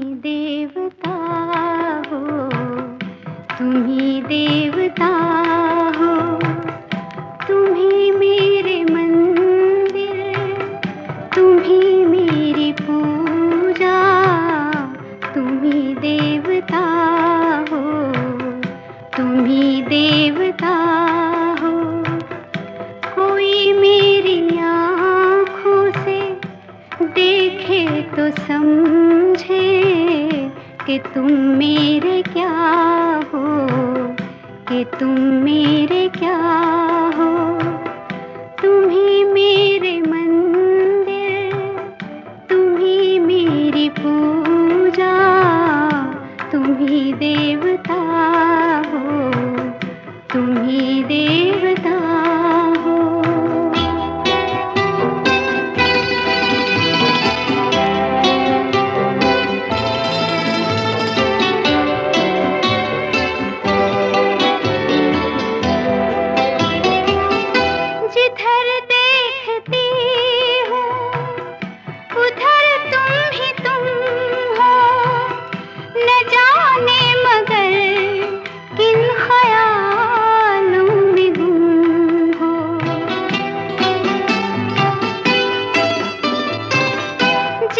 देवता हो तुम देवता हो। तुम मेरे मंदिर तुम मेरी पूजा तुम देवता हो तुम देवता हो। कोई मेरी आँखों से देखे तो सम कि तुम मेरे क्या हो? कि तुम मेरे क्या हो? तुम ही मेरे मंदिर, तुम्ही मेरी पूजा तुम ही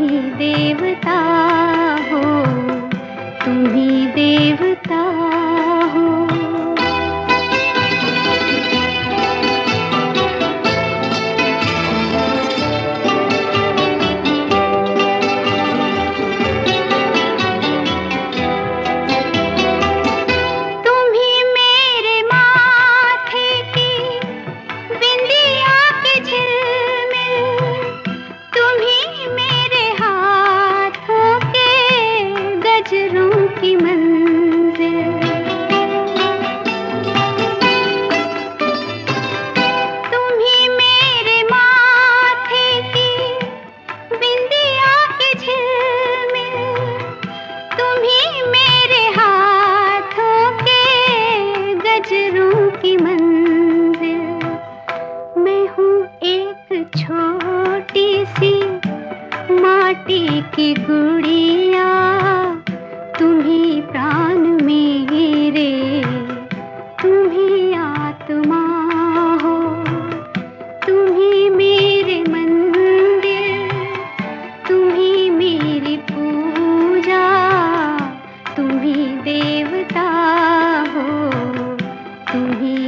तुम्ही देवता हो तुम्ही देवता माटी की गुड़िया, तुम्ही प्राण मेरे तुम्ही आत्मा हो, तुम्ही मेरे मंदिर, तुम्ही मेरी पूजा, तुम्ही देवता हो। तुम्ही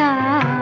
रहा